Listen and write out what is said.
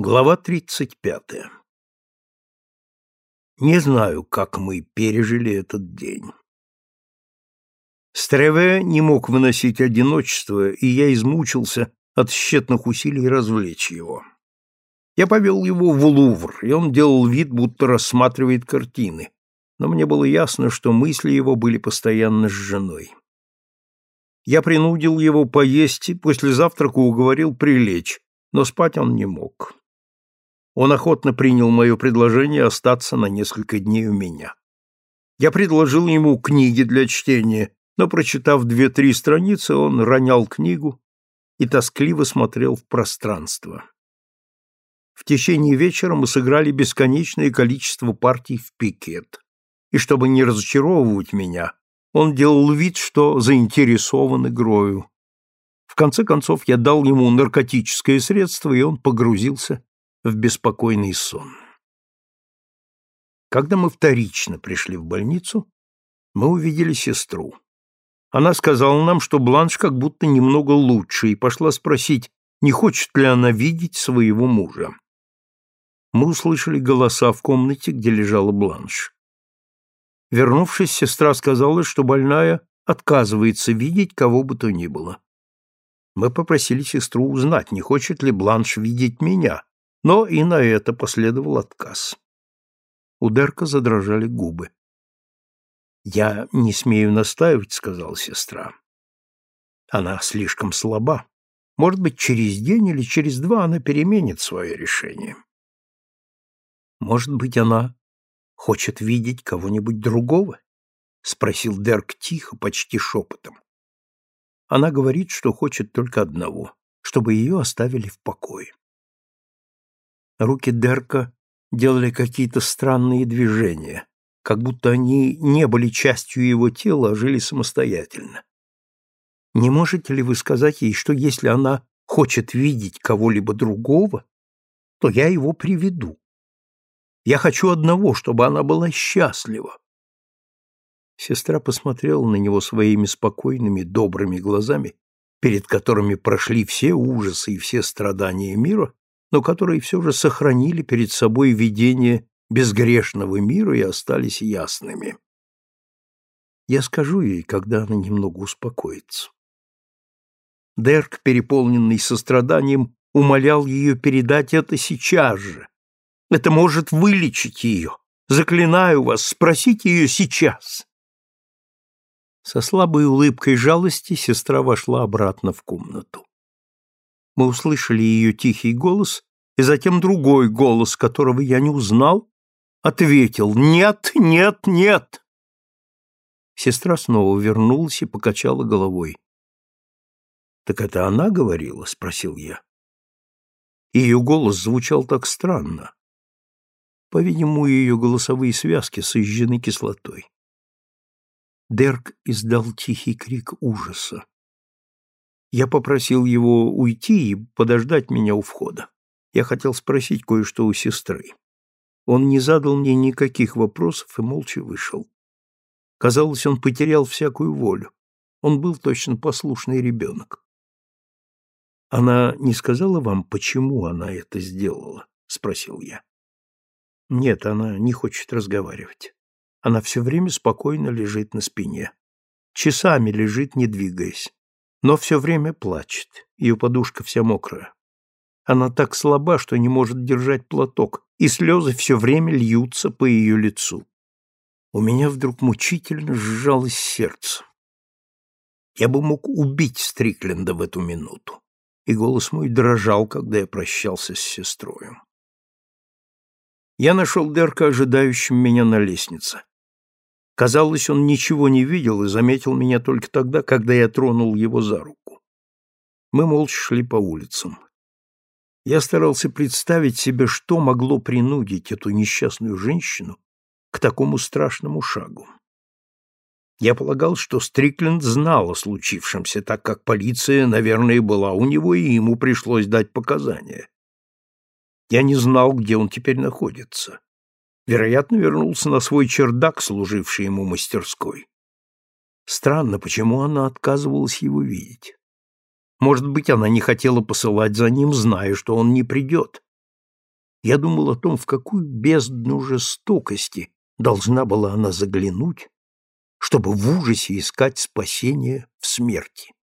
Глава 35. Не знаю, как мы пережили этот день. Стреве не мог выносить одиночество, и я измучился от тщетных усилий развлечь его. Я повел его в Лувр, и он делал вид, будто рассматривает картины, но мне было ясно, что мысли его были постоянно с женой. Я принудил его поесть и после завтрака уговорил прилечь, но спать он не мог. Он охотно принял мое предложение остаться на несколько дней у меня. Я предложил ему книги для чтения, но, прочитав две-три страницы, он ронял книгу и тоскливо смотрел в пространство. В течение вечера мы сыграли бесконечное количество партий в пикет, и чтобы не разочаровывать меня, он делал вид, что заинтересован игрою. В конце концов я дал ему наркотическое средство, и он погрузился в беспокойный сон. Когда мы вторично пришли в больницу, мы увидели сестру. Она сказала нам, что Бланш как будто немного лучше, и пошла спросить, не хочет ли она видеть своего мужа. Мы услышали голоса в комнате, где лежала Бланш. Вернувшись, сестра сказала, что больная отказывается видеть кого бы то ни было. Мы попросили сестру узнать, не хочет ли Бланш видеть меня, но и на это последовал отказ. У Дерка задрожали губы. «Я не смею настаивать», — сказала сестра. «Она слишком слаба. Может быть, через день или через два она переменит свое решение. Может быть, она хочет видеть кого-нибудь другого?» — спросил Дерк тихо, почти шепотом. Она говорит, что хочет только одного, чтобы ее оставили в покое. Руки Дерка делали какие-то странные движения, как будто они не были частью его тела, а жили самостоятельно. Не можете ли вы сказать ей, что если она хочет видеть кого-либо другого, то я его приведу? Я хочу одного, чтобы она была счастлива. Сестра посмотрела на него своими спокойными, добрыми глазами, перед которыми прошли все ужасы и все страдания мира, но которые все же сохранили перед собой видение безгрешного мира и остались ясными. Я скажу ей, когда она немного успокоится. Дерк, переполненный состраданием, умолял ее передать это сейчас же. Это может вылечить ее. Заклинаю вас, спросите ее сейчас. Со слабой улыбкой жалости сестра вошла обратно в комнату мы услышали ее тихий голос, и затем другой голос, которого я не узнал, ответил «Нет, нет, нет!». Сестра снова вернулась и покачала головой. «Так это она говорила?» — спросил я. Ее голос звучал так странно. По-видимому, ее голосовые связки сожжены кислотой. Дерк издал тихий крик ужаса. Я попросил его уйти и подождать меня у входа. Я хотел спросить кое-что у сестры. Он не задал мне никаких вопросов и молча вышел. Казалось, он потерял всякую волю. Он был точно послушный ребенок. «Она не сказала вам, почему она это сделала?» — спросил я. «Нет, она не хочет разговаривать. Она все время спокойно лежит на спине. Часами лежит, не двигаясь но все время плачет, ее подушка вся мокрая. Она так слаба, что не может держать платок, и слезы все время льются по ее лицу. У меня вдруг мучительно сжалось сердце. Я бы мог убить Стрикленда в эту минуту, и голос мой дрожал, когда я прощался с сестрою. Я нашел Дерка ожидающим меня на лестнице. Казалось, он ничего не видел и заметил меня только тогда, когда я тронул его за руку. Мы молча шли по улицам. Я старался представить себе, что могло принудить эту несчастную женщину к такому страшному шагу. Я полагал, что Стрикленд знал о случившемся, так как полиция, наверное, была у него, и ему пришлось дать показания. Я не знал, где он теперь находится. Вероятно, вернулся на свой чердак, служивший ему мастерской. Странно, почему она отказывалась его видеть. Может быть, она не хотела посылать за ним, зная, что он не придет. Я думал о том, в какую бездну жестокости должна была она заглянуть, чтобы в ужасе искать спасение в смерти.